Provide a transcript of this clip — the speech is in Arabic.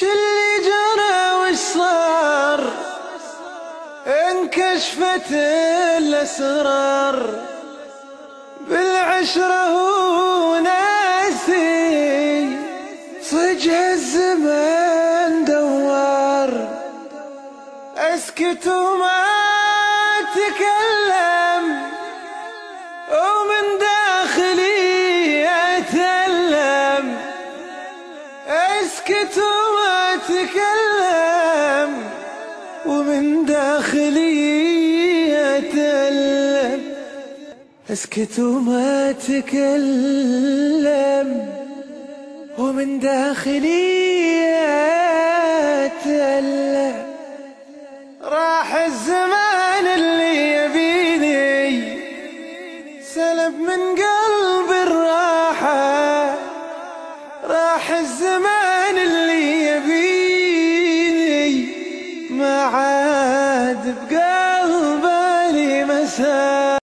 شلي جرى وش صار؟ انكشفت الأسرار. بالعشرة هو ناسي. صجع الزمان دوار. أسكت وما اتكلم ومن داخلي أتألم. أسكت اسكت وما اتكلم ومن داخلي أتألم. راح الزمان اللي يبيني سلب من قلبي الراحة. راح الزمان اللي يبيني ما عاد بقلبي مساحة.